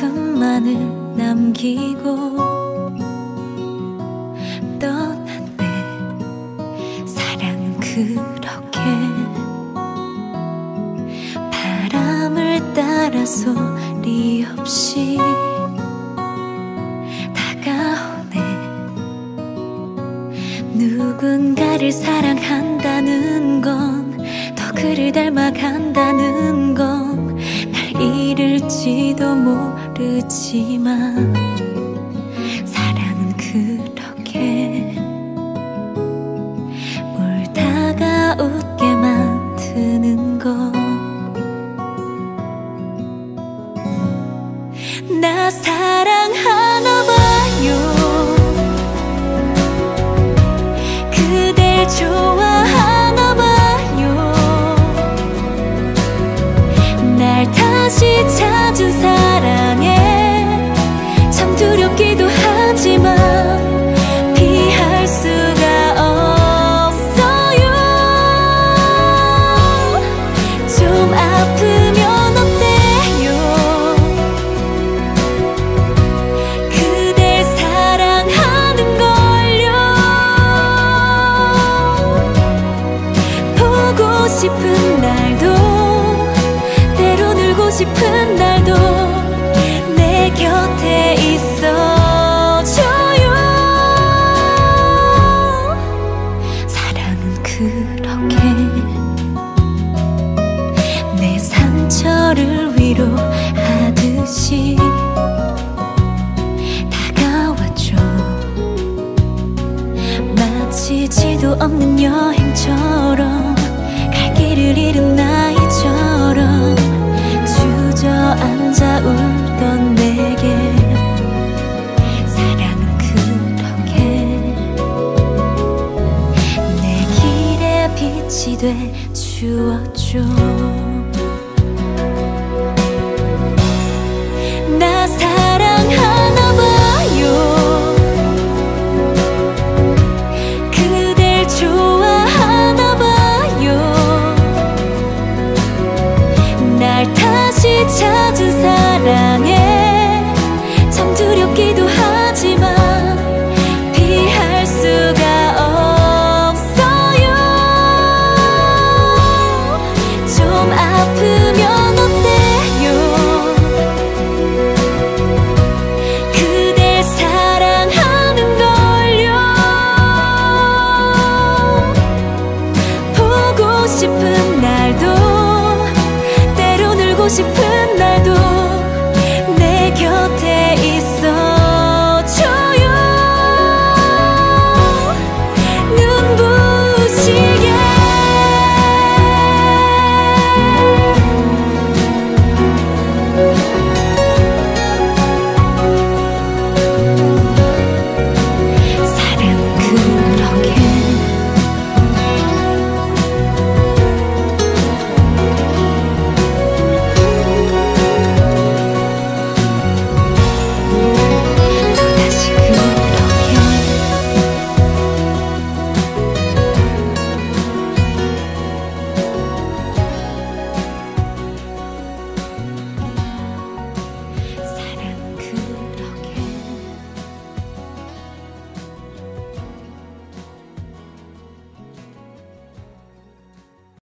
것만을 남기고 떠났네 사랑은 그렇게 바람을 따라 소리 없이 다가오네. 누군가를 사랑한다는 건 더 그를 닮아간다는 건날 잃을지도 모르지만 사랑은 그렇게 울다가 웃게 만드는 거나 사랑하나 봐요. 그댈 좋아 싶은 날도 때로 울고 싶은 날도 내 곁에 있어줘요. 사랑은 그렇게 내 상처를 위로하듯이 다가왔죠. 마치 지도 없는 여행처럼 갈 길을 나이처럼 주저앉아 울던 내게 사랑은 그렇게 내 길에 빛이 돼 주었죠 찾은 사랑에 참 두렵기도 하지만 피할 수가 없어요. 좀 아프면 어때요? 그댈 사랑하는 걸요. 보고 싶은 날도 싶은 날도